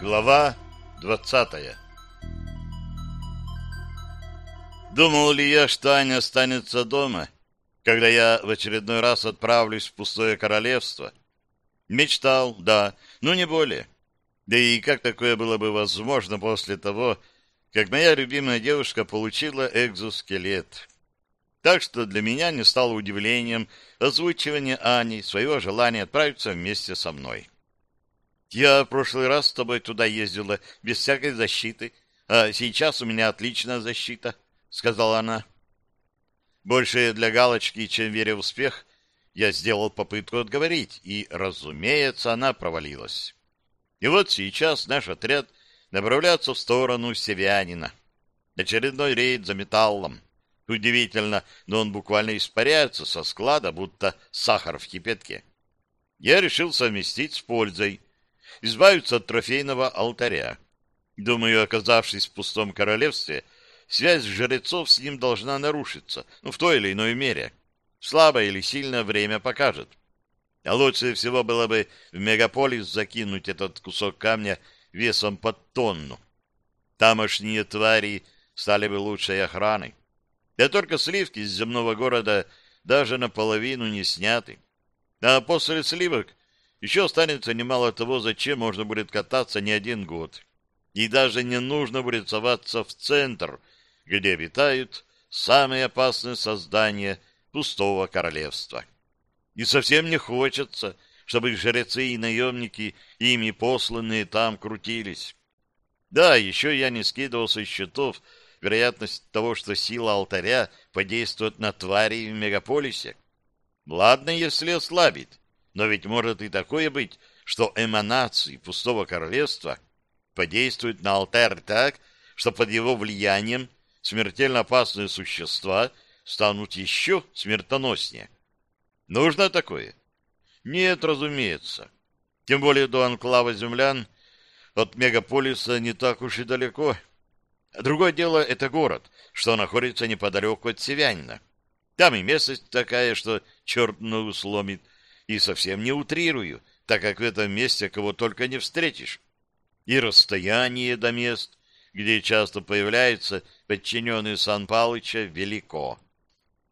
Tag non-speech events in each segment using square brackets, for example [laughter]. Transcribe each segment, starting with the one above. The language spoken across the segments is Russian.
Глава двадцатая Думал ли я, что Аня останется дома, когда я в очередной раз отправлюсь в пустое королевство? Мечтал, да, но не более. Да и как такое было бы возможно после того, как моя любимая девушка получила экзоскелет? Так что для меня не стало удивлением озвучивание Ани своего желания отправиться вместе со мной. Я в прошлый раз с тобой туда ездила без всякой защиты, а сейчас у меня отличная защита, — сказала она. Больше для галочки, чем веря в успех, я сделал попытку отговорить, и, разумеется, она провалилась. И вот сейчас наш отряд направляется в сторону Севянина. Очередной рейд за металлом. Удивительно, но он буквально испаряется со склада, будто сахар в кипятке. Я решил совместить с пользой — избавиться от трофейного алтаря. Думаю, оказавшись в пустом королевстве, связь жрецов с ним должна нарушиться, ну, в той или иной мере. Слабое или сильное время покажет. А лучше всего было бы в мегаполис закинуть этот кусок камня весом под тонну. Тамошние твари стали бы лучшей охраной. Да только сливки из земного города даже наполовину не сняты. А после сливок еще останется немало того, зачем можно будет кататься не один год. И даже не нужно будет соваться в центр, где обитают самые опасные создания пустого королевства. И совсем не хочется, чтобы жрецы и наемники, ими посланные, там крутились. Да, еще я не скидывал со счетов вероятность того, что сила алтаря подействует на твари в мегаполисе. Ладно, если ослабит, но ведь может и такое быть, что эманации пустого королевства подействуют на алтарь так, что под его влиянием смертельно опасные существа станут еще смертоноснее. Нужно такое? Нет, разумеется. Тем более до анклава землян от мегаполиса не так уж и далеко. Другое дело — это город, что находится неподалеку от Севянина. Там и местность такая, что черт ногу сломит, и совсем не утрирую, так как в этом месте кого только не встретишь. И расстояние до мест, где часто появляются подчиненные Сан Палыча, велико.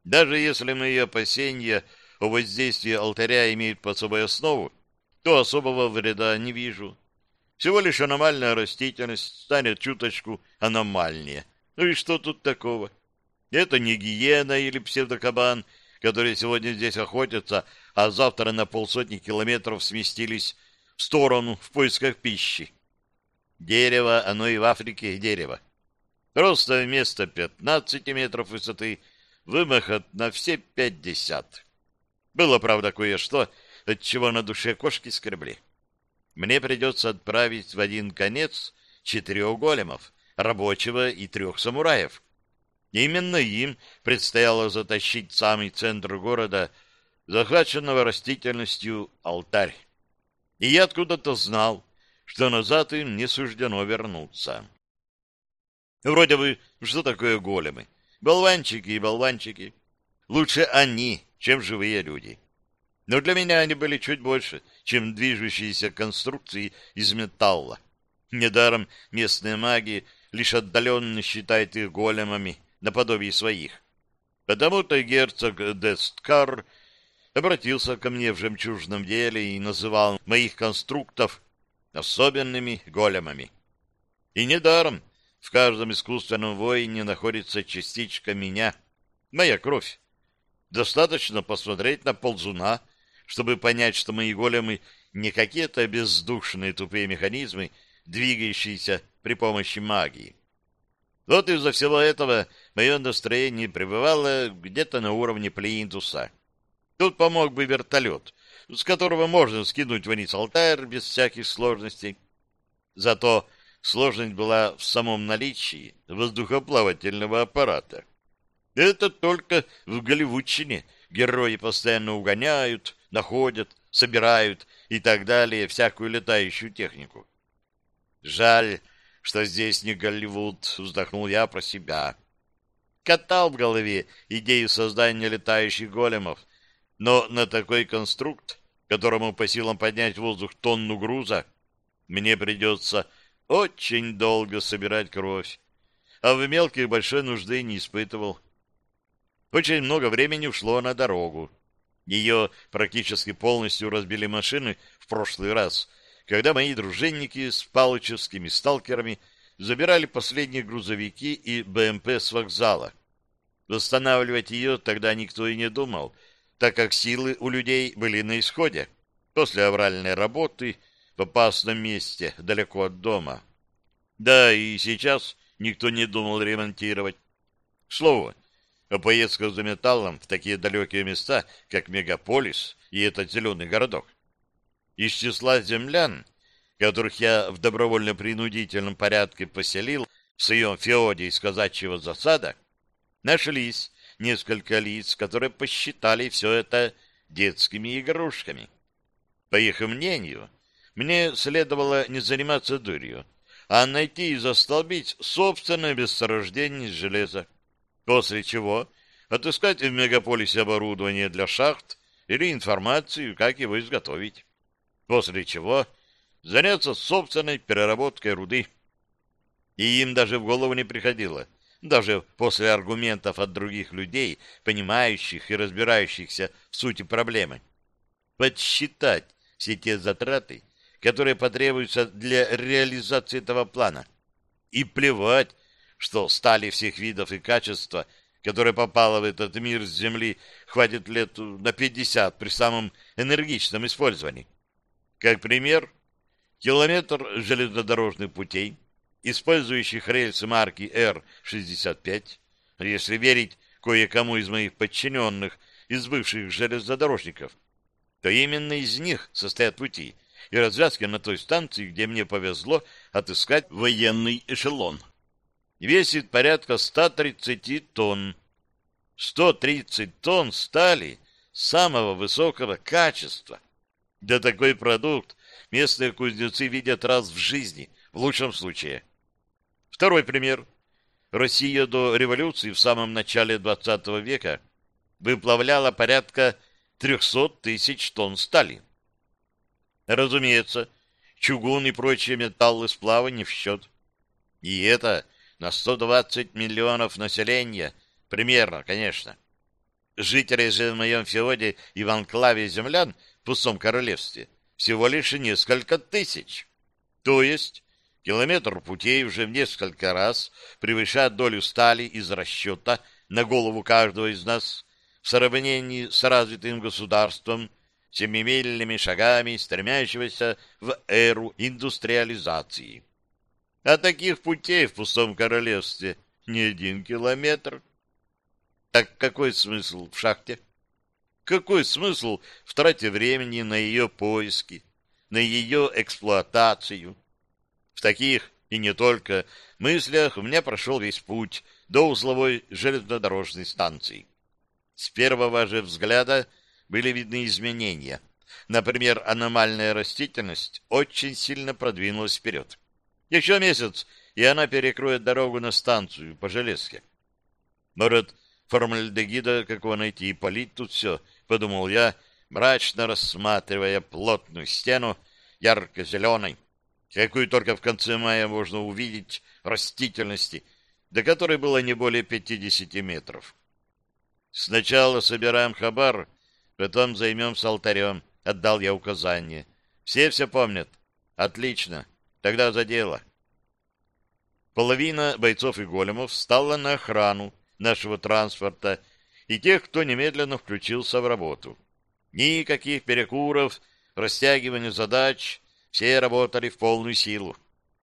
Даже если мои опасения о воздействии алтаря имеют под собой основу, то особого вреда не вижу. Всего лишь аномальная растительность станет чуточку аномальнее. Ну и что тут такого? Это не гиена или псевдокабан, которые сегодня здесь охотятся, а завтра на полсотни километров сместились в сторону в поисках пищи. Дерево, оно и в Африке дерево. Просто вместо 15 метров высоты вымахат на все 50. Было, правда, кое-что, от чего на душе кошки скребли. Мне придется отправить в один конец четырех големов, рабочего и трех самураев. Именно им предстояло затащить самый центр города захваченного растительностью алтарь. И я откуда-то знал, что назад им не суждено вернуться. Вроде бы, что такое големы? Болванчики и болванчики. Лучше они, чем живые люди. Но для меня они были чуть больше, чем движущиеся конструкции из металла. Недаром местные маги лишь отдаленно считают их големами, наподобие своих. Потому-то герцог Десткар обратился ко мне в жемчужном деле и называл моих конструктов особенными големами. И недаром в каждом искусственном воине находится частичка меня, моя кровь. Достаточно посмотреть на ползуна, чтобы понять, что мои големы не какие-то бездушные тупые механизмы, двигающиеся при помощи магии. Вот из-за всего этого мое настроение пребывало где-то на уровне плинтуса. Тут помог бы вертолет, с которого можно скинуть вниз алтарь без всяких сложностей. Зато сложность была в самом наличии воздухоплавательного аппарата. Это только в Голливудчине герои постоянно угоняют, находят, собирают и так далее всякую летающую технику. Жаль, что здесь не Голливуд, вздохнул я про себя. Катал в голове идею создания летающих големов, Но на такой конструкт, которому по силам поднять в воздух тонну груза, мне придется очень долго собирать кровь, а в мелких большой нужды не испытывал. Очень много времени ушло на дорогу. Ее практически полностью разбили машины в прошлый раз, когда мои дружинники с палычевскими сталкерами забирали последние грузовики и БМП с вокзала. Восстанавливать ее тогда никто и не думал, так как силы у людей были на исходе после авральной работы в опасном месте, далеко от дома. Да, и сейчас никто не думал ремонтировать. К слову, о поездках за металлом в такие далекие места, как Мегаполис и этот зеленый городок. Из числа землян, которых я в добровольно-принудительном порядке поселил в своем феоде из казачьего засада, нашлись несколько лиц, которые посчитали все это детскими игрушками. По их мнению, мне следовало не заниматься дурью, а найти и застолбить собственное месторождение железа, после чего отыскать в мегаполисе оборудование для шахт или информацию, как его изготовить, после чего заняться собственной переработкой руды. И им даже в голову не приходило, даже после аргументов от других людей, понимающих и разбирающихся в сути проблемы, подсчитать все те затраты, которые потребуются для реализации этого плана. И плевать, что стали всех видов и качества, которая попала в этот мир с Земли, хватит лет на 50 при самом энергичном использовании. Как пример, километр железнодорожных путей, использующих рельсы марки Р-65, если верить кое-кому из моих подчиненных, из бывших железнодорожников, то именно из них состоят пути, и развязки на той станции, где мне повезло отыскать военный эшелон. Весит порядка 130 тонн. 130 тонн стали самого высокого качества. Да такой продукт местные кузнецы видят раз в жизни, в лучшем случае. Второй пример. Россия до революции в самом начале 20 века выплавляла порядка 300 тысяч тонн стали. Разумеется, чугун и прочие металлы сплава не в счет. И это на 120 миллионов населения, примерно, конечно. Жителей же в моем феоде и в анклаве землян в пустом королевстве всего лишь несколько тысяч. То есть километр путей уже в несколько раз превышает долю стали из расчета на голову каждого из нас в сравнении с развитым государством семимильными шагами стремящегося в эру индустриализации. А таких путей в пустом королевстве не один километр. Так какой смысл в шахте? Какой смысл в трате времени на ее поиски, на ее эксплуатацию? В таких, и не только, мыслях у меня прошел весь путь до узловой железнодорожной станции. С первого же взгляда – были видны изменения. Например, аномальная растительность очень сильно продвинулась вперед. Еще месяц, и она перекроет дорогу на станцию по железке. Может, формальдегида какого найти и полить тут все, подумал я, мрачно рассматривая плотную стену ярко-зеленой, какую только в конце мая можно увидеть растительности, до которой было не более 50 метров. Сначала собираем хабар Потом займемся алтарем. Отдал я указание. Все все помнят? Отлично. Тогда за дело. Половина бойцов и големов стала на охрану нашего транспорта и тех, кто немедленно включился в работу. Никаких перекуров, растягивания задач, все работали в полную силу,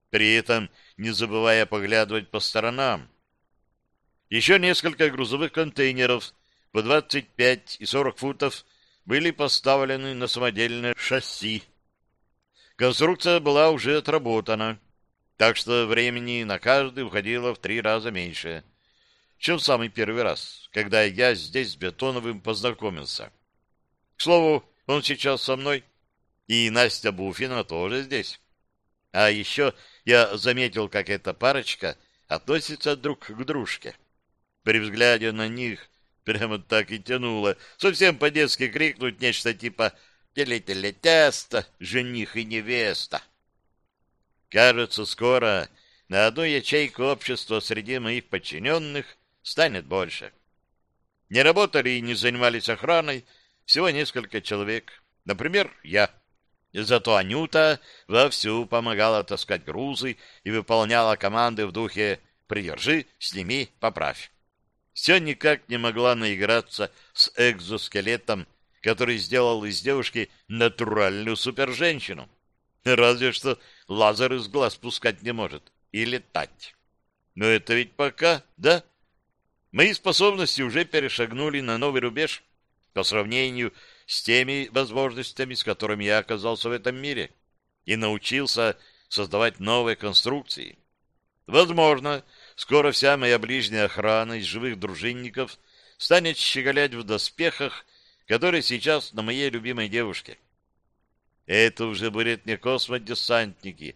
при этом не забывая поглядывать по сторонам. Еще несколько грузовых контейнеров по 25 и 40 футов были поставлены на самодельное шасси. Конструкция была уже отработана, так что времени на каждый уходило в три раза меньше, чем самый первый раз, когда я здесь с Бетоновым познакомился. К слову, он сейчас со мной, и Настя Буфина тоже здесь. А еще я заметил, как эта парочка относится друг к дружке. При взгляде на них Прямо так и тянуло. Совсем по-детски крикнуть нечто типа «Теле-теле тесто, жених и невеста». Кажется, скоро на одну ячейку общества среди моих подчиненных станет больше. Не работали и не занимались охраной всего несколько человек. Например, я. Зато Анюта вовсю помогала таскать грузы и выполняла команды в духе «придержи, сними, поправь». Все никак не могла наиграться с экзоскелетом, который сделал из девушки натуральную суперженщину. Разве что лазер из глаз пускать не может и летать. Но это ведь пока, да? Мои способности уже перешагнули на новый рубеж по сравнению с теми возможностями, с которыми я оказался в этом мире, и научился создавать новые конструкции. Возможно, скоро вся моя ближняя охрана из живых дружинников станет щеголять в доспехах, которые сейчас на моей любимой девушке. Это уже будет не космодесантники,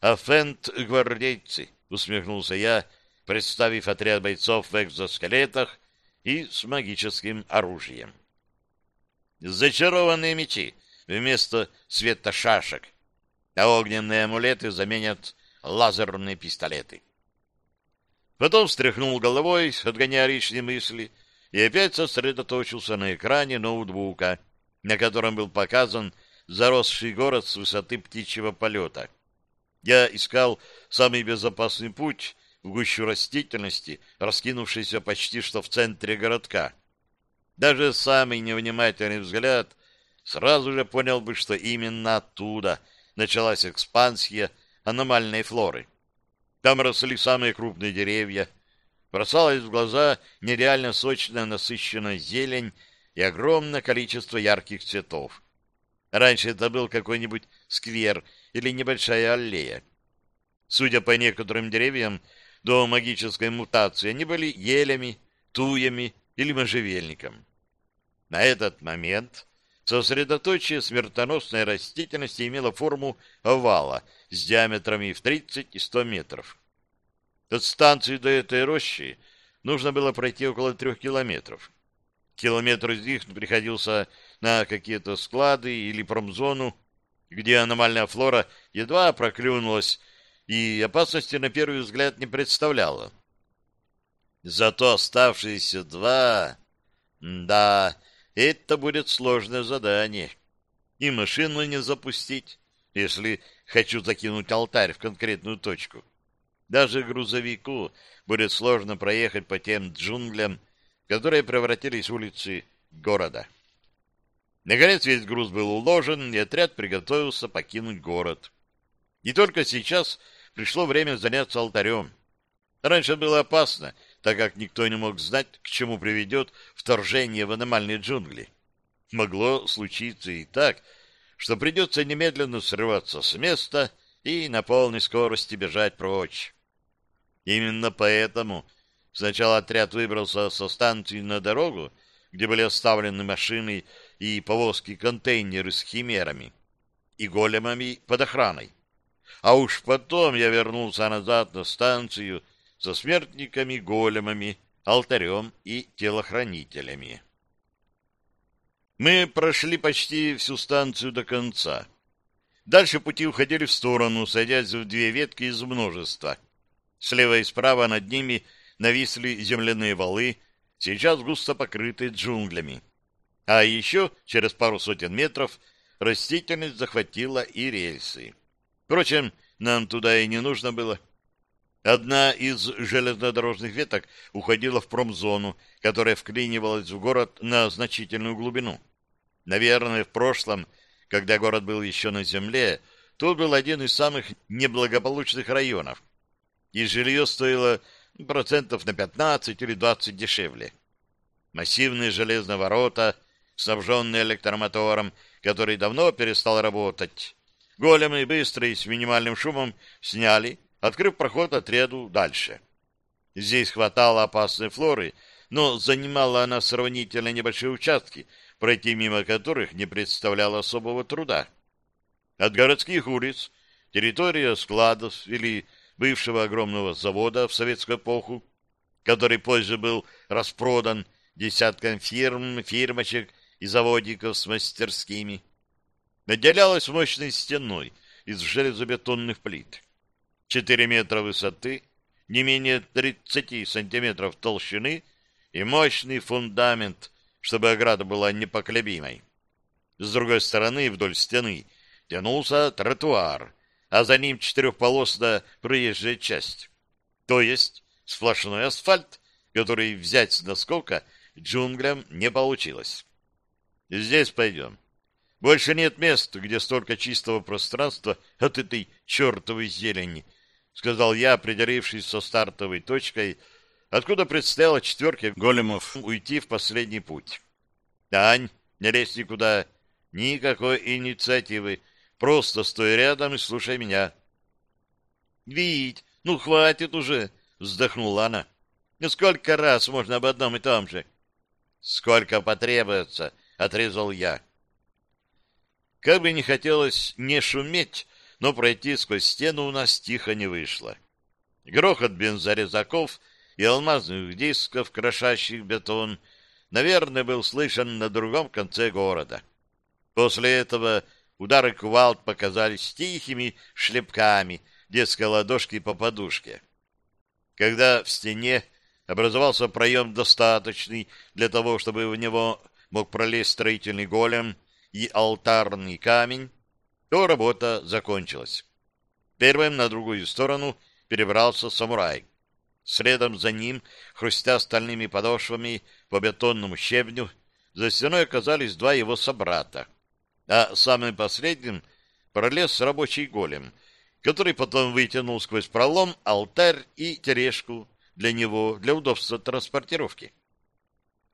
а фент-гвардейцы, усмехнулся я, представив отряд бойцов в экзоскелетах и с магическим оружием. Зачарованные мечи вместо света шашек, а огненные амулеты заменят лазерные пистолеты. Потом встряхнул головой, отгоняя лишние мысли, и опять сосредоточился на экране ноутбука, на котором был показан заросший город с высоты птичьего полета. Я искал самый безопасный путь в гущу растительности, раскинувшейся почти что в центре городка. Даже самый невнимательный взгляд сразу же понял бы, что именно оттуда началась экспансия аномальной флоры. Там росли самые крупные деревья, бросалась в глаза нереально сочная насыщенная зелень и огромное количество ярких цветов. Раньше это был какой-нибудь сквер или небольшая аллея. Судя по некоторым деревьям, до магической мутации они были елями, туями или можжевельником. На этот момент сосредоточие смертоносной растительности имело форму овала с диаметрами в 30 и 100 метров. От станции до этой рощи нужно было пройти около трех километров. Километр из них приходился на какие-то склады или промзону, где аномальная флора едва проклюнулась и опасности на первый взгляд не представляла. Зато оставшиеся два... Да, это будет сложное задание. И машину не запустить, если хочу закинуть алтарь в конкретную точку. Даже грузовику будет сложно проехать по тем джунглям, которые превратились в улицы города. Наконец весь груз был уложен, и отряд приготовился покинуть город. И только сейчас пришло время заняться алтарем. Раньше было опасно, так как никто не мог знать, к чему приведет вторжение в аномальные джунгли. Могло случиться и так, что придется немедленно срываться с места и на полной скорости бежать прочь. Именно поэтому сначала отряд выбрался со станции на дорогу, где были оставлены машины и повозки-контейнеры с химерами и големами под охраной. А уж потом я вернулся назад на станцию со смертниками, големами, алтарем и телохранителями. Мы прошли почти всю станцию до конца. Дальше пути уходили в сторону, садясь в две ветки из множества. Слева и справа над ними нависли земляные валы, сейчас густо покрытые джунглями. А еще через пару сотен метров растительность захватила и рельсы. Впрочем, нам туда и не нужно было. Одна из железнодорожных веток уходила в промзону, которая вклинивалась в город на значительную глубину. Наверное, в прошлом, когда город был еще на земле, тут был один из самых неблагополучных районов. И жилье стоило процентов на 15 или 20 дешевле. Массивные железные ворота, снабженные электромотором, который давно перестал работать. Големы быстро и с минимальным шумом сняли открыв проход отряду дальше. Здесь хватало опасной флоры, но занимала она сравнительно небольшие участки, пройти мимо которых не представляло особого труда. От городских улиц территория складов или бывшего огромного завода в советскую эпоху, который позже был распродан десяткам фирм, фирмочек и заводиков с мастерскими. Отделялась мощной стеной из железобетонных плит. Четыре метра высоты, не менее 30 сантиметров толщины и мощный фундамент, чтобы ограда была непоколебимой. С другой стороны, вдоль стены, тянулся тротуар, а за ним четырехполосная проезжая часть. То есть сплошной асфальт, который взять с наскока джунглям не получилось. Здесь пойдем. Больше нет мест, где столько чистого пространства от этой чертовой зелени, — сказал я, определившись со стартовой точкой, откуда предстояло четверке големов уйти в последний путь. — Тань, не лезь никуда, никакой инициативы, просто стой рядом и слушай меня. — Вить, ну хватит уже, — вздохнула она. — Ну сколько раз можно об одном и том же? — Сколько потребуется, — отрезал я. Как бы не хотелось не шуметь, но пройти сквозь стену у нас тихо не вышло. Грохот бензорезаков и алмазных дисков, крошащих бетон, наверное, был слышен на другом конце города. После этого удары кувалд показались тихими шлепками детской ладошки по подушке. Когда в стене образовался проем достаточный для того, чтобы в него мог пролезть строительный голем и алтарный камень, то работа закончилась. Первым на другую сторону перебрался самурай. Следом за ним, хрустя стальными подошвами по бетонному щебню, за стеной оказались два его собрата. А самым последним пролез рабочий голем, который потом вытянул сквозь пролом алтарь и тележку для него, для удобства транспортировки.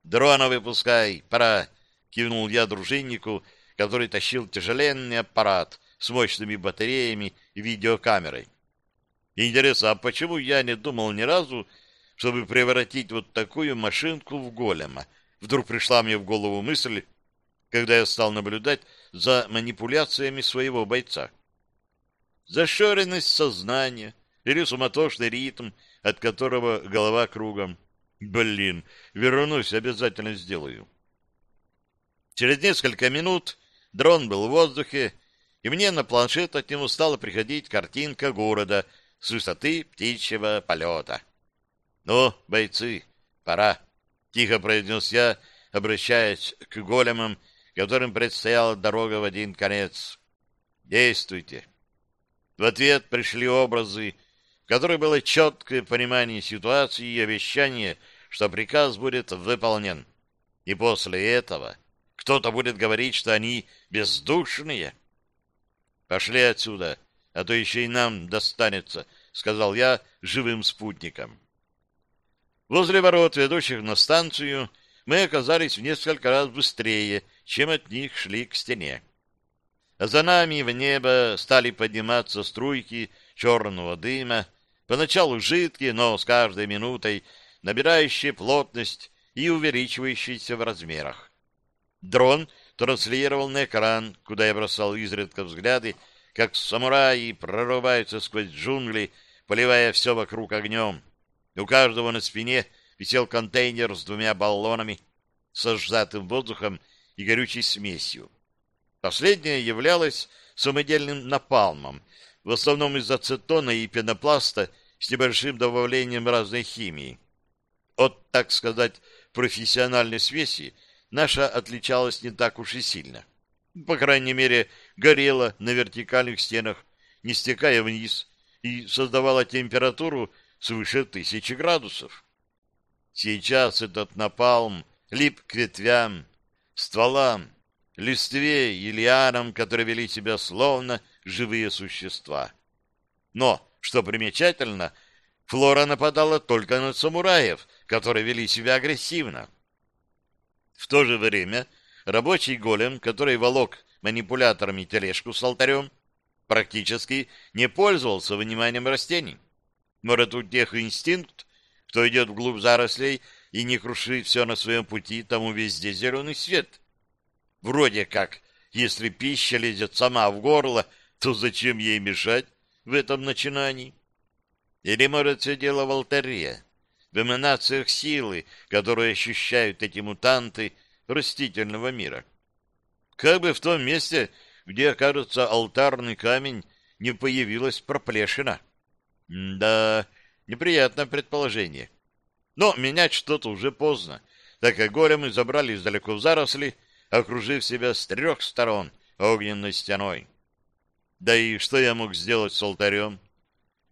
«Дрона выпускай, пора!» — кивнул я дружиннику, который тащил тяжеленный аппарат с мощными батареями и видеокамерой. Интересно, а почему я не думал ни разу, чтобы превратить вот такую машинку в голема? Вдруг пришла мне в голову мысль, когда я стал наблюдать за манипуляциями своего бойца. Зашоренность сознания или суматошный ритм, от которого голова кругом. Блин, вернусь, обязательно сделаю. Через несколько минут Дрон был в воздухе, и мне на планшет от него стала приходить картинка города с высоты птичьего полета. «Ну, бойцы, пора», — тихо произнес я, обращаясь к големам, которым предстояла дорога в один конец. «Действуйте». В ответ пришли образы, в которых было четкое понимание ситуации и обещание, что приказ будет выполнен. И после этого кто-то будет говорить, что они бездушные. Пошли отсюда, а то еще и нам достанется, сказал я живым спутником. Возле ворот, ведущих на станцию, мы оказались в несколько раз быстрее, чем от них шли к стене. А за нами в небо стали подниматься струйки черного дыма, поначалу жидкие, но с каждой минутой набирающие плотность и увеличивающиеся в размерах. Дрон транслировал на экран, куда я бросал изредка взгляды, как самураи прорываются сквозь джунгли, поливая все вокруг огнем. У каждого на спине висел контейнер с двумя баллонами, со сжатым воздухом и горючей смесью. Последняя являлась самодельным напалмом, в основном из ацетона и пенопласта с небольшим добавлением разной химии. От, так сказать, профессиональной смеси наша отличалась не так уж и сильно. По крайней мере, горела на вертикальных стенах, не стекая вниз, и создавала температуру свыше тысячи градусов. Сейчас этот напалм лип к ветвям, стволам, листве и лианам, которые вели себя словно живые существа. Но, что примечательно, флора нападала только на самураев, которые вели себя агрессивно. В то же время рабочий голем, который волок манипуляторами тележку с алтарем, практически не пользовался вниманием растений. Может, у тех инстинкт, кто идет вглубь зарослей и не крушит все на своем пути, тому везде зеленый свет. Вроде как, если пища лезет сама в горло, то зачем ей мешать в этом начинании? Или, может, все дело в алтаре? в эманациях силы, которые ощущают эти мутанты растительного мира. Как бы в том месте, где окажется алтарный камень, не появилась проплешина. Да, неприятное предположение. Но менять что-то уже поздно, так как големы забрались далеко в заросли, окружив себя с трех сторон огненной стеной. Да и что я мог сделать с алтарем?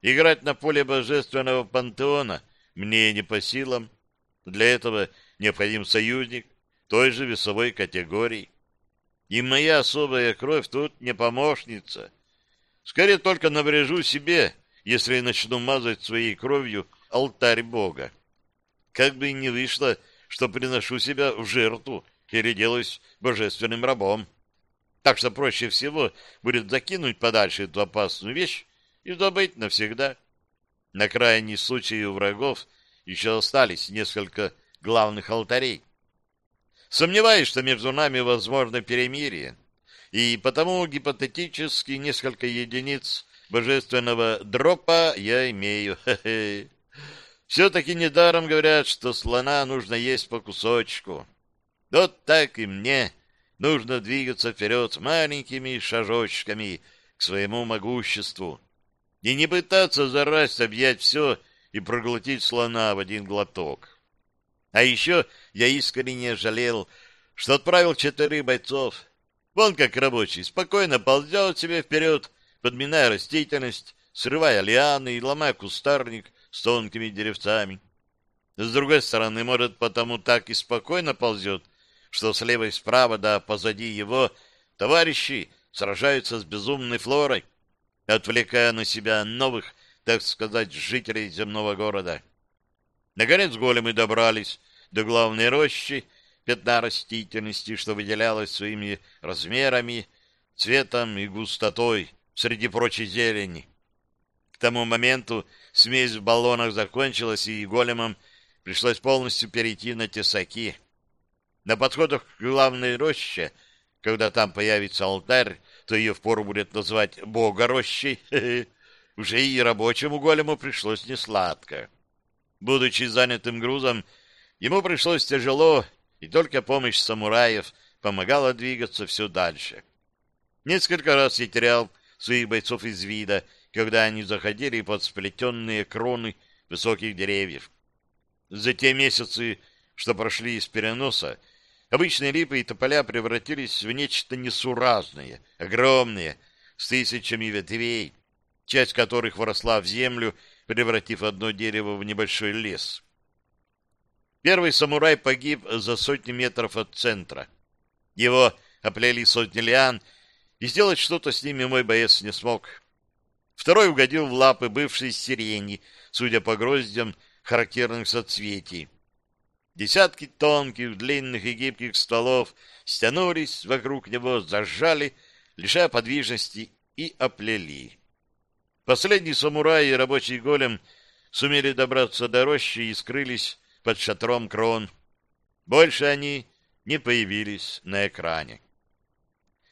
Играть на поле божественного пантеона мне не по силам. Для этого необходим союзник той же весовой категории. И моя особая кровь тут не помощница. Скорее только наврежу себе, если начну мазать своей кровью алтарь Бога. Как бы ни вышло, что приношу себя в жертву или делаюсь божественным рабом. Так что проще всего будет закинуть подальше эту опасную вещь и забыть навсегда. На крайний случай у врагов еще остались несколько главных алтарей. Сомневаюсь, что между нами возможно перемирие, и потому гипотетически несколько единиц божественного дропа я имею. [laughs] Все-таки недаром говорят, что слона нужно есть по кусочку. Вот так и мне нужно двигаться вперед маленькими шажочками к своему могуществу и не пытаться за раз объять все и проглотить слона в один глоток. А еще я искренне жалел, что отправил четырех бойцов. Вон как рабочий, спокойно ползет себе вперед, подминая растительность, срывая лианы и ломая кустарник с тонкими деревцами. С другой стороны, может, потому так и спокойно ползет, что слева и справа, да позади его, товарищи сражаются с безумной флорой, отвлекая на себя новых, так сказать, жителей земного города. Наконец големы добрались до главной рощи, пятна растительности, что выделялось своими размерами, цветом и густотой среди прочей зелени. К тому моменту смесь в баллонах закончилась, и големам пришлось полностью перейти на тесаки. На подходах к главной роще, когда там появится алтарь, то ее впору будет назвать Богорощей, [laughs] уже и рабочему голему пришлось несладко. Будучи занятым грузом, ему пришлось тяжело, и только помощь самураев помогала двигаться все дальше. Несколько раз я терял своих бойцов из вида, когда они заходили под сплетенные кроны высоких деревьев. За те месяцы, что прошли из переноса, обычные липы и тополя превратились в нечто несуразное, огромное, с тысячами ветвей, часть которых вросла в землю, превратив одно дерево в небольшой лес. Первый самурай погиб за сотни метров от центра. Его оплели сотни лиан, и сделать что-то с ними мой боец не смог. Второй угодил в лапы бывшей сирени, судя по гроздям характерных соцветий. Десятки тонких, длинных и гибких стволов стянулись вокруг него, зажали, лишая подвижности, и оплели. Последний самурай и рабочий голем сумели добраться до рощи и скрылись под шатром крон. Больше они не появились на экране.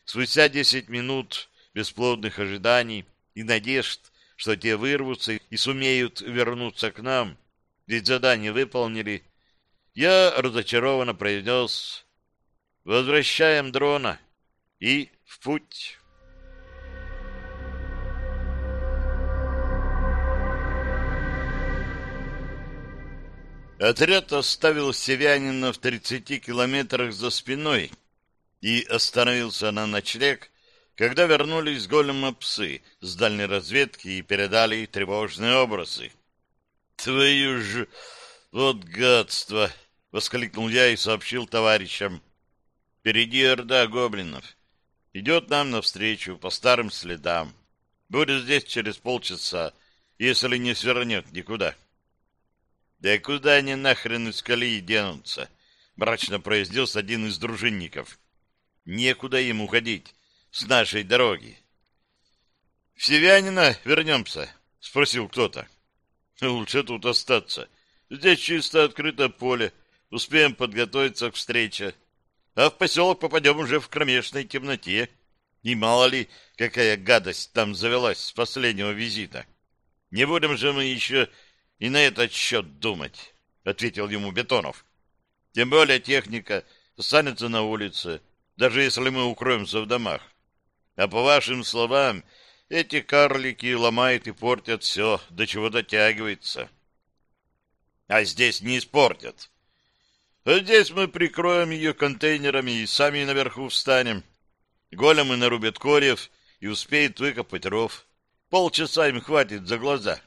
Спустя десять минут бесплодных ожиданий и надежд, что те вырвутся и сумеют вернуться к нам, ведь задание выполнили, я разочарованно произнес «Возвращаем дрона» и в путь. Отряд оставил севянина в 30 километрах за спиной и остановился на ночлег, когда вернулись голема псы с дальней разведки и передали тревожные образы. «Твою ж... вот гадство!» — воскликнул я и сообщил товарищам. «Впереди орда гоблинов. Идет нам навстречу по старым следам. Будет здесь через полчаса, если не свернет никуда». Да куда они нахрен из колеи денутся? Мрачно произнес один из дружинников. Некуда им уходить с нашей дороги. В Севянина вернемся? Спросил кто-то. Лучше тут остаться. Здесь чисто открыто поле. Успеем подготовиться к встрече. А в поселок попадем уже в кромешной темноте. И мало ли, какая гадость там завелась с последнего визита. Не будем же мы еще и на этот счет думать. ответил ему Бетонов. Тем более техника останется на улице, даже если мы укроемся в домах. А по вашим словам, эти карлики ломают и портят все, до чего дотягивается. А здесь не испортят. А здесь мы прикроем ее контейнерами и сами наверху встанем. Големы нарубят корев и успеют выкопать ров. Полчаса им хватит за глаза.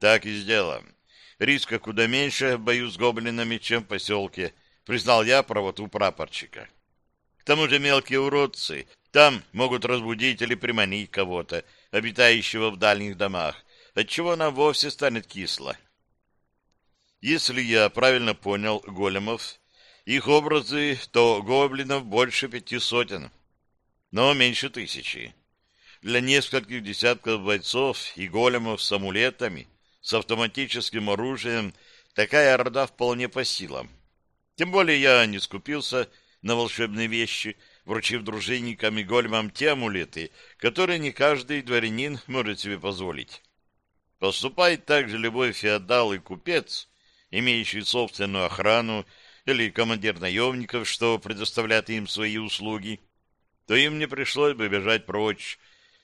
Так и сделаем. Риска куда меньше в бою с гоблинами, чем в поселке, признал я правоту прапорщика. К тому же мелкие уродцы там могут разбудить или приманить кого-то, обитающего в дальних домах, отчего нам вовсе станет кисло. Если я правильно понял големов, их образы, то гоблинов больше пяти сотен, но меньше тысячи. Для нескольких десятков бойцов и големов с амулетами, с автоматическим оружием, такая орда вполне по силам. Тем более я не скупился на волшебные вещи — вручив дружинникам и големам те амулеты, которые не каждый дворянин может себе позволить. Поступает также любой феодал и купец, имеющий собственную охрану или командир наемников, что предоставляет им свои услуги, то им не пришлось бы бежать прочь,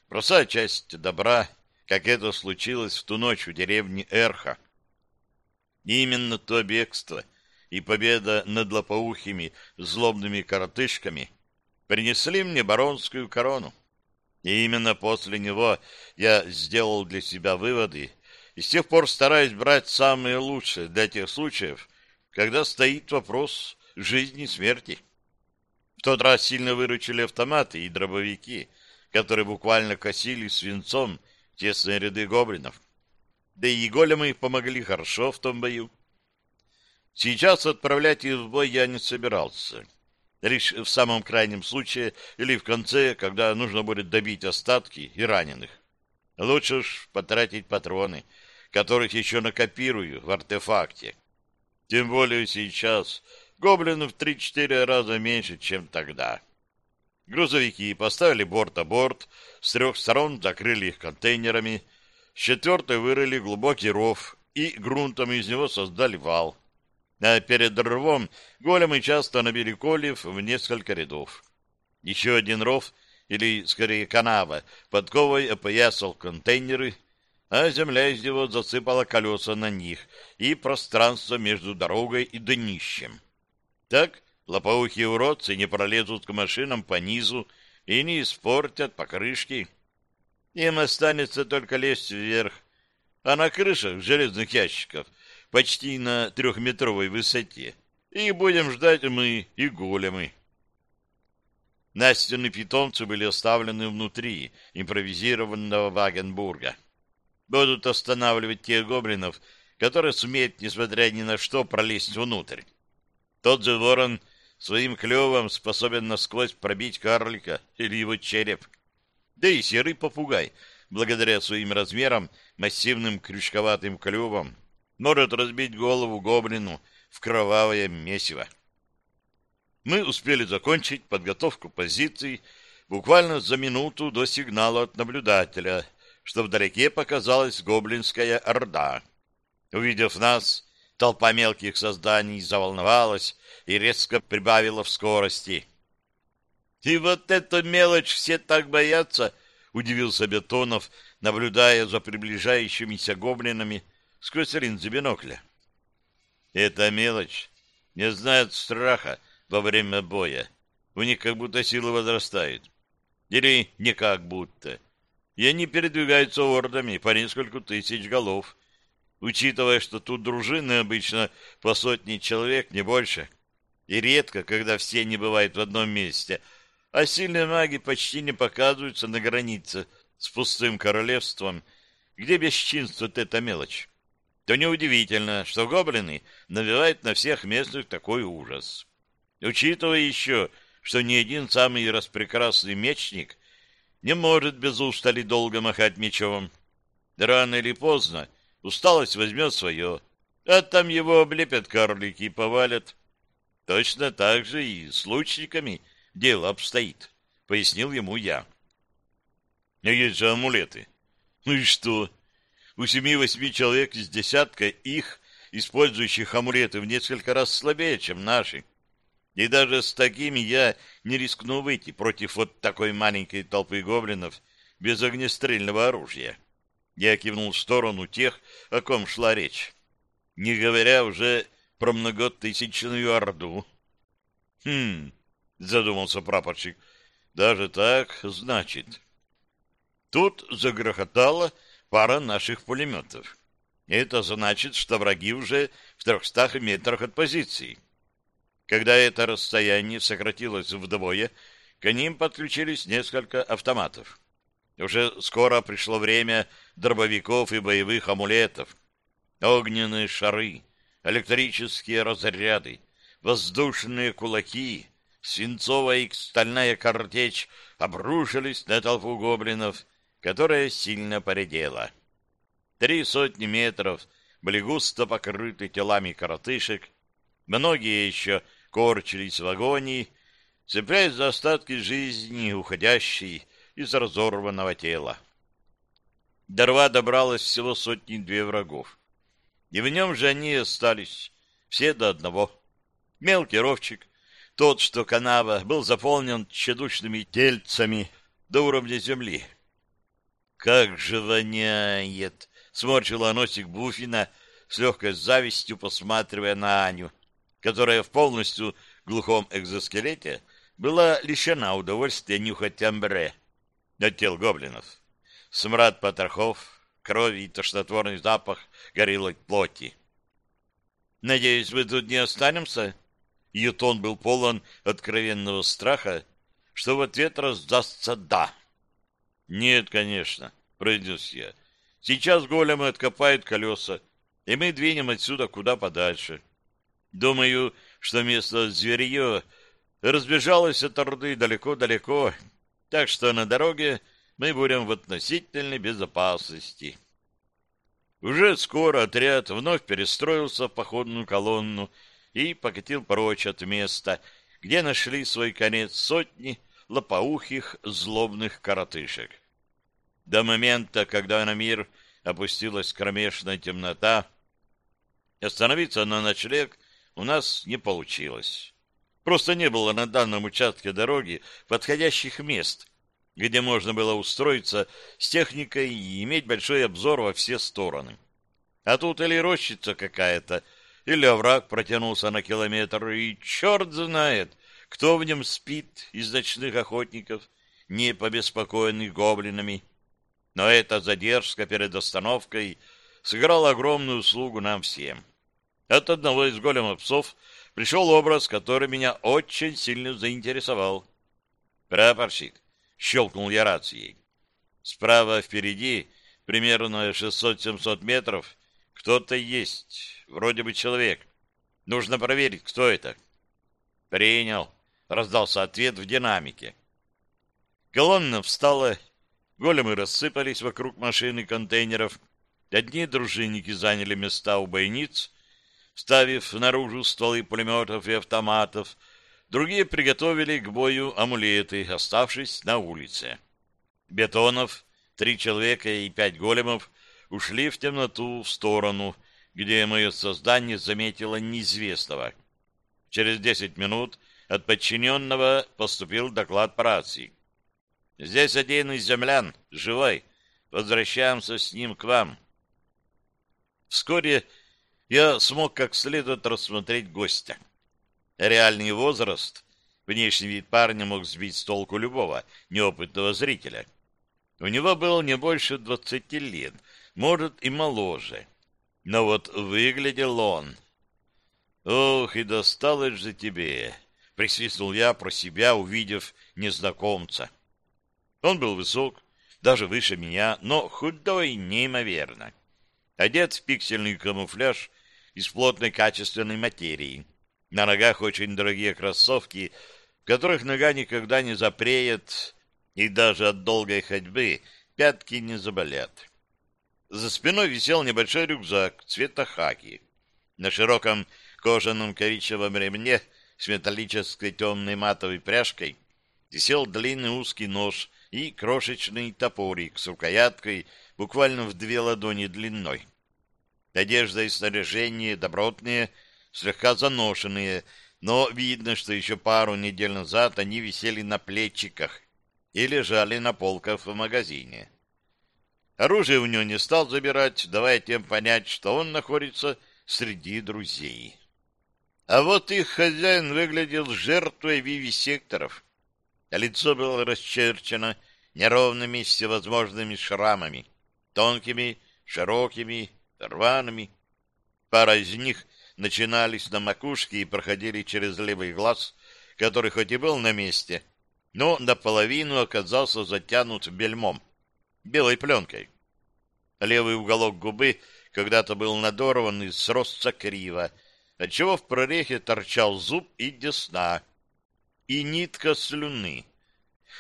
бросая часть добра, как это случилось в ту ночь в деревне Эрха. Именно то бегство и победа над лопоухими злобными коротышками принесли мне баронскую корону. И именно после него я сделал для себя выводы и с тех пор стараюсь брать самые лучшие для тех случаев, когда стоит вопрос жизни и смерти. В тот раз сильно выручили автоматы и дробовики, которые буквально косили свинцом тесные ряды гоблинов. Да и големы помогли хорошо в том бою. Сейчас отправлять их в бой я не собирался лишь в самом крайнем случае или в конце, когда нужно будет добить остатки и раненых. Лучше уж потратить патроны, которых еще накопирую в артефакте. Тем более сейчас гоблинов три-четыре раза меньше, чем тогда. Грузовики поставили борт о борт, с трех сторон закрыли их контейнерами, с четвертой вырыли глубокий ров и грунтом из него создали вал а перед рвом големы часто набили кольев в несколько рядов. Еще один ров, или, скорее, канава, подковой опоясал контейнеры, а земля из него засыпала колеса на них и пространство между дорогой и днищем. Так лопоухие уродцы не пролезут к машинам по низу и не испортят покрышки. Им останется только лезть вверх, а на крышах железных ящиков почти на трехметровой высоте. И будем ждать мы и големы. Настенные питомцы были оставлены внутри импровизированного Вагенбурга. Будут останавливать тех гоблинов, которые сумеют, несмотря ни на что, пролезть внутрь. Тот же ворон своим клювом способен насквозь пробить карлика или его череп. Да и серый попугай, благодаря своим размерам, массивным крючковатым клювом, может разбить голову гоблину в кровавое месиво. Мы успели закончить подготовку позиций буквально за минуту до сигнала от наблюдателя, что вдалеке показалась гоблинская орда. Увидев нас, толпа мелких созданий заволновалась и резко прибавила в скорости. «И вот эту мелочь все так боятся!» — удивился Бетонов, наблюдая за приближающимися гоблинами, сквозь линзы бинокля. Эта мелочь не знает страха во время боя. У них как будто сила возрастает. Или не как будто. И они передвигаются ордами по несколько тысяч голов, учитывая, что тут дружины обычно по сотне человек, не больше. И редко, когда все не бывают в одном месте, а сильные маги почти не показываются на границе с пустым королевством, где бесчинствует эта мелочь то неудивительно, что гоблины навевают на всех местных такой ужас. Учитывая еще, что ни один самый распрекрасный мечник не может без устали долго махать мечом. Рано или поздно усталость возьмет свое, а там его облепят карлики и повалят. Точно так же и с лучниками дело обстоит, — пояснил ему я. — Есть же амулеты. Ну и что? У семи-восьми человек из десятка их использующих амулеты в несколько раз слабее, чем наши. И даже с такими я не рискну выйти против вот такой маленькой толпы гоблинов без огнестрельного оружия. Я кивнул в сторону тех, о ком шла речь. Не говоря уже про многотысячную орду. Хм, задумался прапорщик. Даже так, значит. Тут загрохотала пара наших пулеметов. Это значит, что враги уже в трехстах метрах от позиции. Когда это расстояние сократилось вдвое, к ним подключились несколько автоматов. Уже скоро пришло время дробовиков и боевых амулетов. Огненные шары, электрические разряды, воздушные кулаки, свинцовая и стальная картечь обрушились на толпу гоблинов, которая сильно поредела. Три сотни метров были густо покрыты телами коротышек, многие еще корчились в агонии, цепляясь за остатки жизни, уходящей из разорванного тела. До рва добралось всего сотни-две врагов. И в нем же они остались, все до одного. Мелкий ровчик, тот, что канава, был заполнен тщедушными тельцами до уровня земли. «Как же воняет!» — сморчила носик Буфина, с легкой завистью посматривая на Аню которая в полностью глухом экзоскелете была лишена удовольствия нюхать амбре от тел гоблинов. Смрад потрохов, крови и тошнотворный запах горелой плоти. «Надеюсь, вы тут не останемся?» Ютон был полон откровенного страха, что в ответ раздастся «да». «Нет, конечно», — произнес я. «Сейчас големы откопают колеса, и мы двинем отсюда куда подальше. Думаю, что место зверье разбежалось от Орды далеко-далеко, так что на дороге мы будем в относительной безопасности. Уже скоро отряд вновь перестроился в походную колонну и покатил прочь от места, где нашли свой конец сотни лопоухих злобных коротышек. До момента, когда на мир опустилась кромешная темнота, остановиться на ночлег у нас не получилось. Просто не было на данном участке дороги подходящих мест, где можно было устроиться с техникой и иметь большой обзор во все стороны. А тут или рощица какая-то, или овраг протянулся на километр, и черт знает, кто в нем спит из ночных охотников, не побеспокоенных гоблинами. Но эта задержка перед остановкой сыграла огромную услугу нам всем. От одного из големов псов пришел образ, который меня очень сильно заинтересовал. «Прапорщик», — щелкнул я рацией. «Справа впереди, примерно 600-700 метров, кто-то есть, вроде бы человек. Нужно проверить, кто это». «Принял», — раздался ответ в динамике. Колонна встала, големы рассыпались вокруг машины контейнеров. Одни дружинники заняли места у бойниц, вставив наружу стволы пулеметов и автоматов, другие приготовили к бою амулеты, оставшись на улице. Бетонов, три человека и пять големов ушли в темноту в сторону, где мое создание заметило неизвестного. Через десять минут от подчиненного поступил доклад по рации. «Здесь один из землян, живой. Возвращаемся с ним к вам». Вскоре я смог как следует рассмотреть гостя. Реальный возраст, внешний вид парня мог сбить с толку любого неопытного зрителя. У него было не больше двадцати лет, может и моложе. Но вот выглядел он... «Ох, и досталось же тебе!» — присвистнул я про себя, увидев незнакомца. Он был высок, даже выше меня, но худой неимоверно. Одет в пиксельный камуфляж из плотной качественной материи. На ногах очень дорогие кроссовки, в которых нога никогда не запреет, и даже от долгой ходьбы пятки не заболят. За спиной висел небольшой рюкзак цвета хаки. На широком кожаном коричневом ремне с металлической темной матовой пряжкой висел длинный узкий нож и крошечный топорик с рукояткой буквально в две ладони длиной. Одежда и снаряжение добротные, слегка заношенные, но видно, что еще пару недель назад они висели на плечиках и лежали на полках в магазине. Оружие у него не стал забирать, давая тем понять, что он находится среди друзей. А вот их хозяин выглядел жертвой вивисекторов. А лицо было расчерчено неровными всевозможными шрамами, тонкими, широкими, рваными. Пара из них начинались на макушке и проходили через левый глаз, который хоть и был на месте, но наполовину оказался затянут бельмом, белой пленкой. Левый уголок губы когда-то был надорван и сросся криво, отчего в прорехе торчал зуб и десна, и нитка слюны.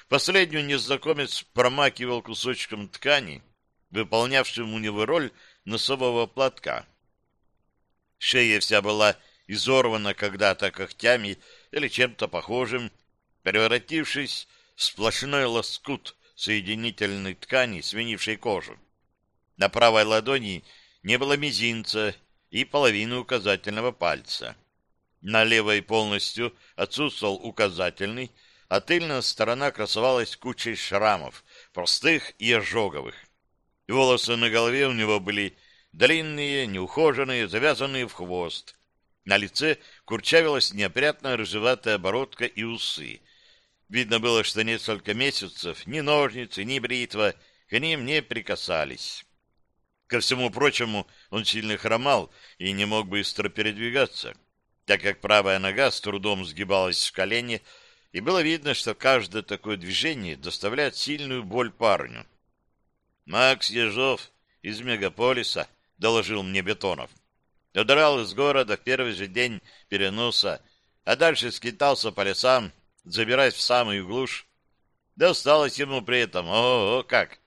Последнюю незнакомец промакивал кусочком ткани, выполнявшим у него роль носового платка. Шея вся была изорвана когда-то когтями или чем-то похожим, превратившись в сплошной лоскут соединительной ткани, свинившей кожу. На правой ладони не было мизинца и половины указательного пальца. На левой полностью отсутствовал указательный, а тыльная сторона красовалась кучей шрамов, простых и ожоговых. Волосы на голове у него были длинные, неухоженные, завязанные в хвост. На лице курчавилась неопрятная рыжеватая бородка и усы. Видно было, что несколько месяцев ни ножницы, ни бритва к ним не прикасались. Ко всему прочему, он сильно хромал и не мог быстро передвигаться, так как правая нога с трудом сгибалась в колени, и было видно, что каждое такое движение доставляет сильную боль парню. Макс Ежов из мегаполиса, — доложил мне Бетонов. Удрал из города в первый же день переноса, а дальше скитался по лесам, забираясь в самую глушь. Досталось ему при этом, о, -о как!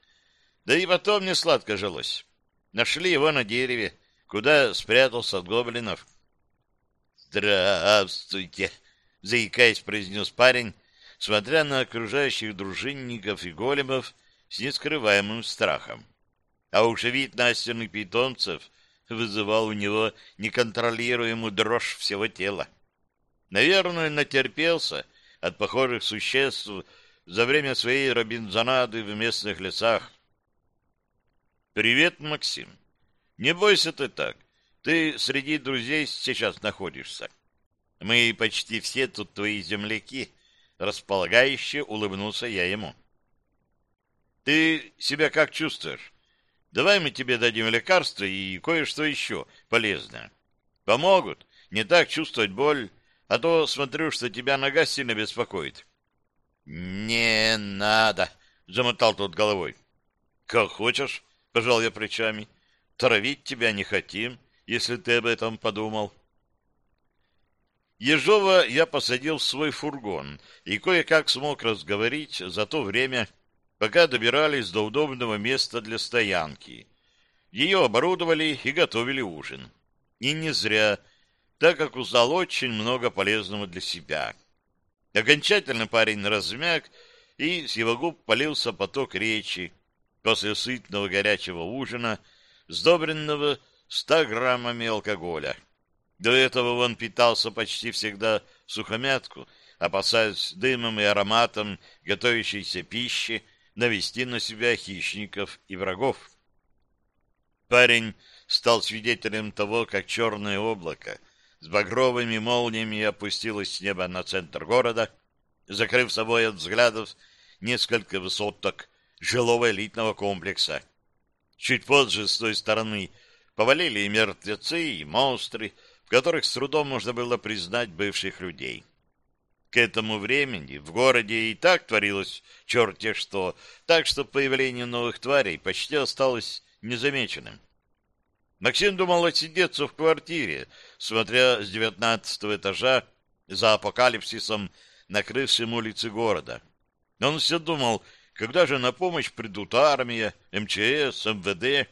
Да и потом не сладко жилось. Нашли его на дереве, куда спрятался от гоблинов. «Здравствуйте!» — заикаясь, произнес парень, смотря на окружающих дружинников и големов с нескрываемым страхом. А уж вид настенных питомцев вызывал у него неконтролируемую дрожь всего тела. Наверное, натерпелся от похожих существ за время своей робинзонады в местных лесах. «Привет, Максим. Не бойся ты так. Ты среди друзей сейчас находишься. Мы почти все тут твои земляки», — располагающе улыбнулся я ему. «Ты себя как чувствуешь?» Давай мы тебе дадим лекарства и кое-что еще полезное. Помогут не так чувствовать боль, а то смотрю, что тебя нога сильно беспокоит. — Не надо, — замотал тот головой. — Как хочешь, — пожал я плечами. — Травить тебя не хотим, если ты об этом подумал. Ежова я посадил в свой фургон и кое-как смог разговорить за то время, пока добирались до удобного места для стоянки. Ее оборудовали и готовили ужин. И не зря, так как узнал очень много полезного для себя. Окончательно парень размяк, и с его губ полился поток речи после сытного горячего ужина, сдобренного ста граммами алкоголя. До этого он питался почти всегда сухомятку, опасаясь дымом и ароматом готовящейся пищи, навести на себя хищников и врагов. Парень стал свидетелем того, как черное облако с багровыми молниями опустилось с неба на центр города, закрыв собой от взглядов несколько высоток жилого элитного комплекса. Чуть позже с той стороны повалили и мертвецы, и монстры, в которых с трудом можно было признать бывших людей. К этому времени в городе и так творилось черте что, так что появление новых тварей почти осталось незамеченным. Максим думал отсидеться в квартире, смотря с девятнадцатого этажа за апокалипсисом на крышем улицы города. Он все думал, когда же на помощь придут армия, МЧС, МВД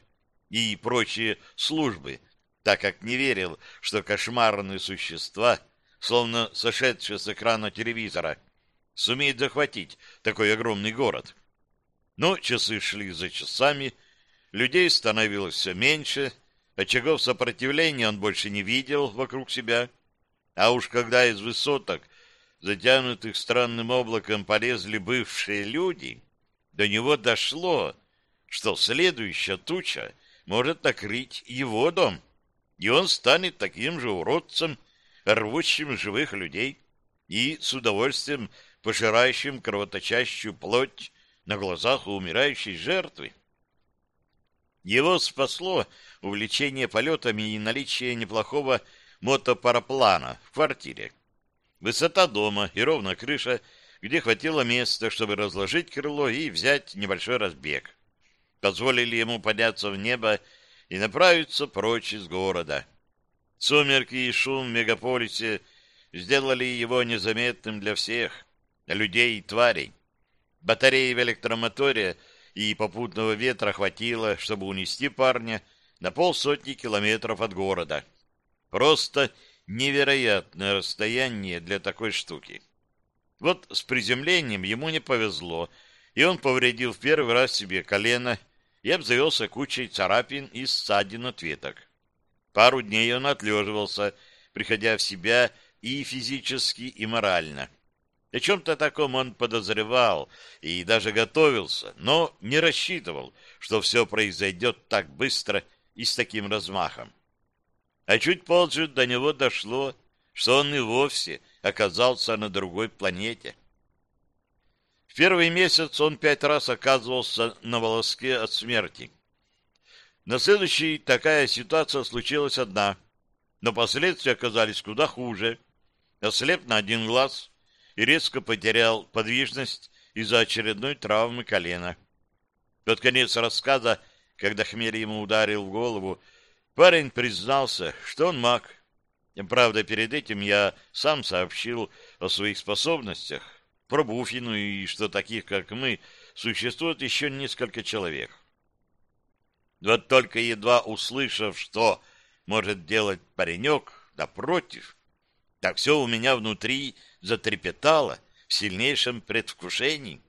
и прочие службы, так как не верил, что кошмарные существа — словно сошедшая с экрана телевизора, сумеет захватить такой огромный город. Но часы шли за часами, людей становилось все меньше, Очагов сопротивления он больше не видел вокруг себя. А уж когда из высоток, затянутых странным облаком, полезли бывшие люди, до него дошло, что следующая туча может накрыть его дом, и он станет таким же уродцем, рвущим живых людей и с удовольствием пожирающим кровоточащую плоть на глазах у умирающей жертвы. Его спасло увлечение полетами и наличие неплохого мотопараплана в квартире. Высота дома и ровная крыша, где хватило места, чтобы разложить крыло и взять небольшой разбег. Позволили ему подняться в небо и направиться прочь из города. Сумерки и шум в мегаполисе сделали его незаметным для всех, людей и тварей. Батареи в электромоторе и попутного ветра хватило, чтобы унести парня на полсотни километров от города. Просто невероятное расстояние для такой штуки. Вот с приземлением ему не повезло, и он повредил в первый раз себе колено и обзавелся кучей царапин и ссадин от веток. Пару дней он отлеживался, приходя в себя и физически, и морально. О чем-то таком он подозревал и даже готовился, но не рассчитывал, что все произойдет так быстро и с таким размахом. А чуть позже до него дошло, что он и вовсе оказался на другой планете. В первый месяц он пять раз оказывался на волоске от смерти. На следующий такая ситуация случилась одна, но последствия оказались куда хуже. Ослеп на один глаз и резко потерял подвижность из-за очередной травмы колена. Под конец рассказа, когда хмель ему ударил в голову, парень признался, что он маг. Правда, перед этим я сам сообщил о своих способностях, про Буфину и что таких, как мы, существует еще несколько человек. Вот только едва услышав, что может делать паренек, напротив, так все у меня внутри затрепетало в сильнейшем предвкушении.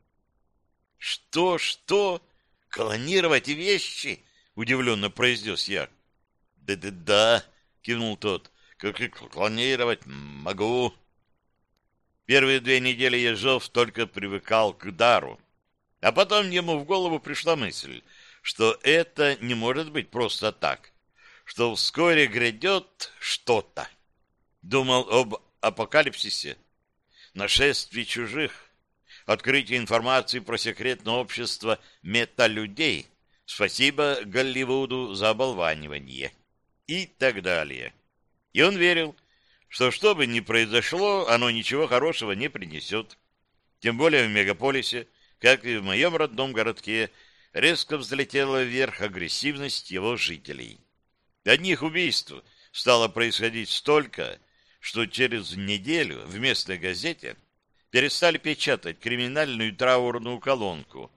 «Что, что? Клонировать вещи?» — удивленно произнес я. «Да-да-да», — кивнул тот, — «как и клонировать могу». Первые две недели Ежов только привыкал к дару, а потом ему в голову пришла мысль, что это не может быть просто так, что вскоре грядет что-то. Думал об апокалипсисе, нашествии чужих, открытии информации про секретное общество металюдей, спасибо Голливуду за оболванивание и так далее. И он верил, что что бы ни произошло, оно ничего хорошего не принесет. Тем более в мегаполисе, как и в моем родном городке, резко взлетела вверх агрессивность его жителей. Одних убийств стало происходить столько, что через неделю в местной газете перестали печатать криминальную траурную колонку,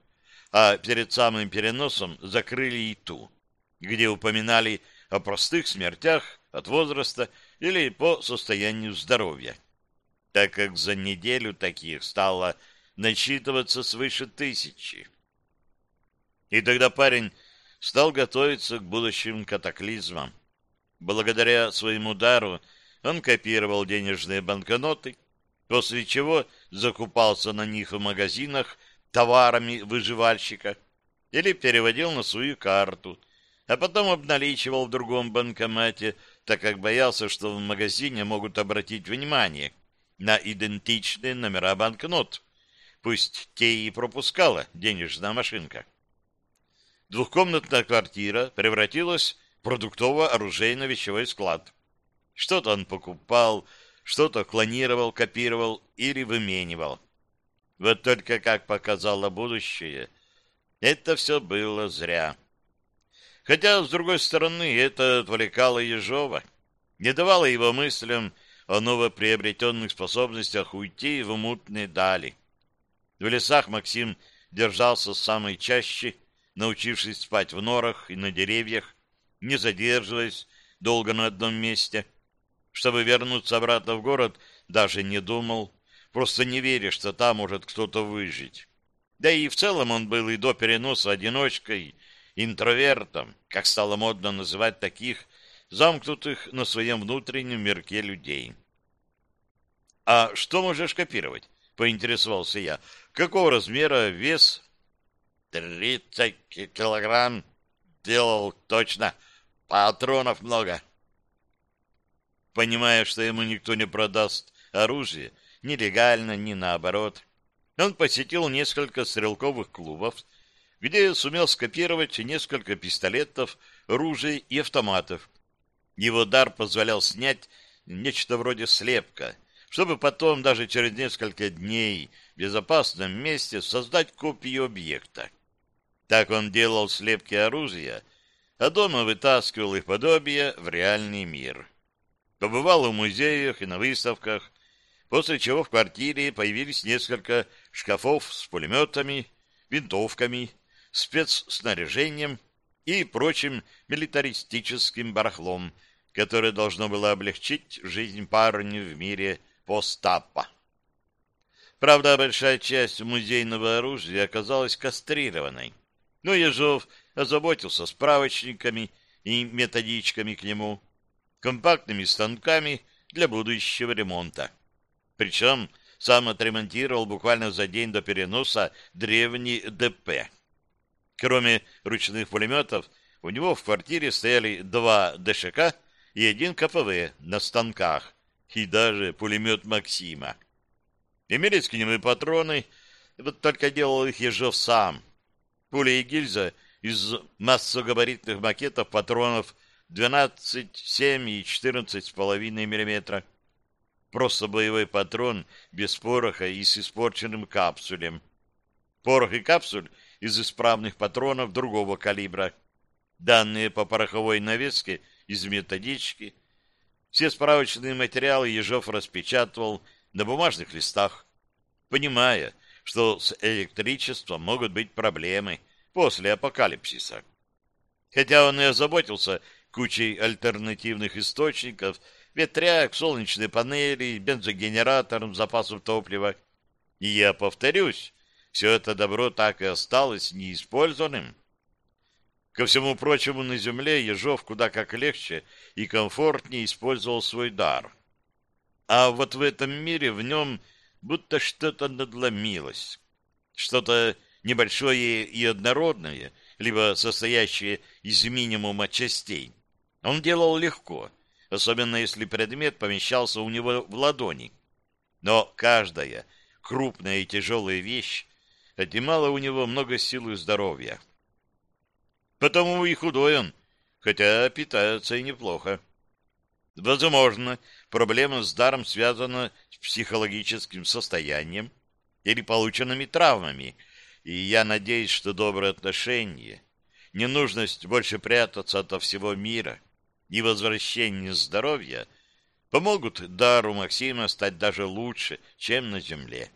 а перед самым переносом закрыли и ту, где упоминали о простых смертях от возраста или по состоянию здоровья, так как за неделю таких стало насчитываться свыше тысячи. И тогда парень стал готовиться к будущим катаклизмам. Благодаря своему дару он копировал денежные банкноты, после чего закупался на них в магазинах товарами выживальщика или переводил на свою карту, а потом обналичивал в другом банкомате, так как боялся, что в магазине могут обратить внимание на идентичные номера банкнот, пусть те и пропускала денежная машинка. Двухкомнатная квартира превратилась в продуктово-оружейно-вещевой склад. Что-то он покупал, что-то клонировал, копировал или выменивал. Вот только, как показало будущее, это все было зря. Хотя, с другой стороны, это отвлекало Ежова, не давало его мыслям о новоприобретенных способностях уйти в мутные дали. В лесах Максим держался самой чаще, научившись спать в норах и на деревьях, не задерживаясь долго на одном месте. Чтобы вернуться обратно в город, даже не думал, просто не веря, что там может кто-то выжить. Да и в целом он был и до переноса одиночкой, интровертом, как стало модно называть таких, замкнутых на своем внутреннем мирке людей. «А что можешь копировать?» — поинтересовался я. «Какого размера вес?» «Тридцать килограмм. Делал точно. Патронов много». Понимая, что ему никто не продаст оружие, ни легально, ни наоборот, он посетил несколько стрелковых клубов, где сумел скопировать несколько пистолетов, ружей и автоматов. Его дар позволял снять нечто вроде слепка, чтобы потом даже через несколько дней в безопасном месте создать копию объекта. Так он делал слепки оружия, а дома вытаскивал их подобие в реальный мир. Побывал в музеях и на выставках, после чего в квартире появились несколько шкафов с пулеметами, винтовками, спецснаряжением и прочим милитаристическим барахлом, которое должно было облегчить жизнь парню в мире постапа. Правда, большая часть музейного оружия оказалась кастрированной, но Ежов озаботился справочниками и методичками к нему, компактными станками для будущего ремонта. Причем сам отремонтировал буквально за день до переноса древний ДП. Кроме ручных пулеметов, у него в квартире стояли два ДШК и один КПВ на станках, и даже пулемет Максима. Имелись к нему и патроны, вот только делал их Ежов сам. Пуля и гильза из массогабаритных макетов патронов 12, 7 и 14,5 мм. Просто боевой патрон без пороха и с испорченным капсулем. Порох и капсуль из исправных патронов другого калибра. Данные по пороховой навеске из методички. Все справочные материалы Ежов распечатывал на бумажных листах, понимая, что с электричеством могут быть проблемы после апокалипсиса. Хотя он и озаботился кучей альтернативных источников, ветряк, солнечные панели, бензогенератор, запасов топлива. И я повторюсь, все это добро так и осталось неиспользованным. Ко всему прочему, на земле Ежов куда как легче и комфортнее использовал свой дар. А вот в этом мире в нем будто что-то надломилось. Что-то небольшое и однородное, либо состоящее из минимума частей. Он делал легко, особенно если предмет помещался у него в ладони. Но каждая крупная и тяжелая вещь отнимала у него много сил и здоровья. Потому и худой он, хотя питается и неплохо. Возможно, проблема с даром связана с психологическим состоянием или полученными травмами, и я надеюсь, что доброе отношение, ненужность больше прятаться ото всего мира и возвращение здоровья помогут дару Максима стать даже лучше, чем на земле.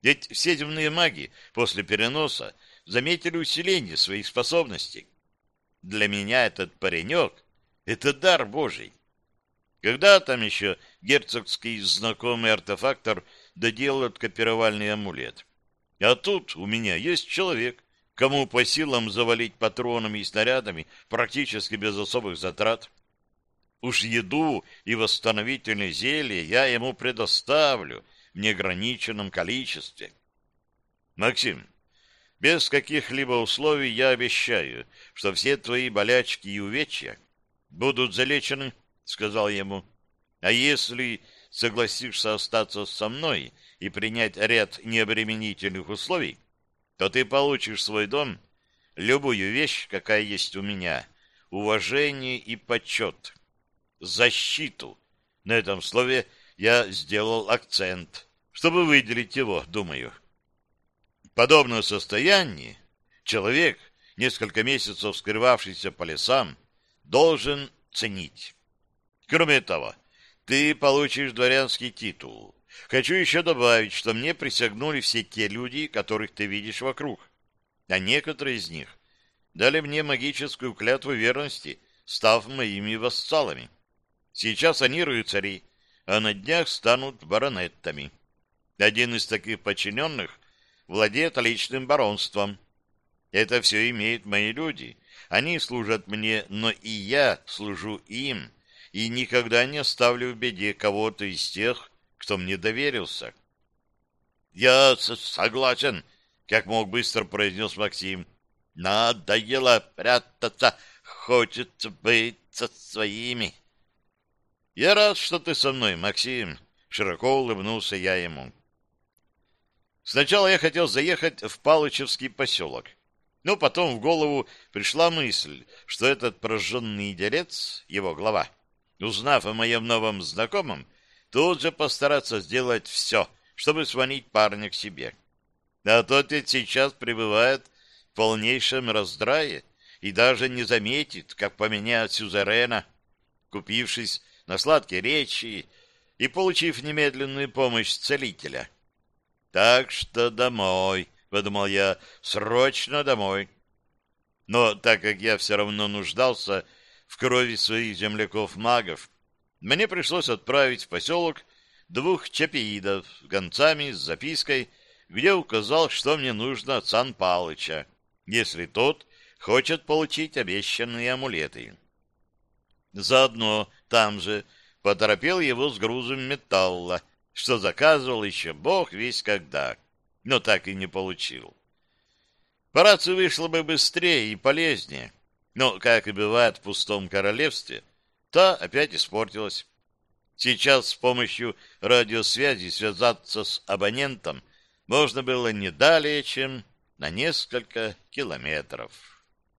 Ведь все земные маги после переноса заметили усиление своих способностей. Для меня этот паренек — это дар Божий. Когда там еще герцогский знакомый артефактор доделает копировальный амулет? А тут у меня есть человек, кому по силам завалить патронами и снарядами практически без особых затрат. Уж еду и восстановительные зелья я ему предоставлю — в неограниченном количестве. Максим, без каких-либо условий я обещаю, что все твои болячки и увечья будут залечены, — сказал ему. А если согласишься остаться со мной и принять ряд необременительных условий, то ты получишь свой дом, любую вещь, какая есть у меня, уважение и почет, защиту. На этом слове я сделал акцент, чтобы выделить его, думаю. Подобное состояние человек, несколько месяцев скрывавшийся по лесам, должен ценить. Кроме того, ты получишь дворянский титул. Хочу еще добавить, что мне присягнули все те люди, которых ты видишь вокруг. А некоторые из них дали мне магическую клятву верности, став моими вассалами. Сейчас они рыцари, а на днях станут баронеттами. Один из таких подчиненных владеет личным баронством. Это все имеют мои люди, Они служат мне, но и я служу им, и никогда не оставлю в беде кого-то из тех, кто мне доверился. — Я согласен, — как мог быстро произнес Максим. — Надоело прятаться, хочется быть со своими. — Я рад, что ты со мной, Максим, — широко улыбнулся я ему. Сначала я хотел заехать в Палычевский поселок, но потом в голову пришла мысль, что этот прожженный делец, его глава, узнав о моем новом знакомом, тут же постараться сделать все, чтобы сванить парня к себе. А тот ведь сейчас пребывает в полнейшем раздрае и даже не заметит, как поменяет сюзерена, купившись на сладкие речи и получив немедленную помощь целителя. Так что домой, — подумал я, — срочно домой. Но так как я все равно нуждался в крови своих земляков-магов, мне пришлось отправить в поселок двух чапиидов гонцами с запиской, где указал, что мне нужно от Сан Палыча, если тот хочет получить обещанные амулеты. Заодно там же поторопил его с грузом металла, что заказывал еще бог весь когда но так и не получил. По рации вышло бы быстрее и полезнее, но, как и бывает в пустом королевстве, та опять испортилась. Сейчас с помощью радиосвязи связаться с абонентом можно было не далее, чем на несколько километров.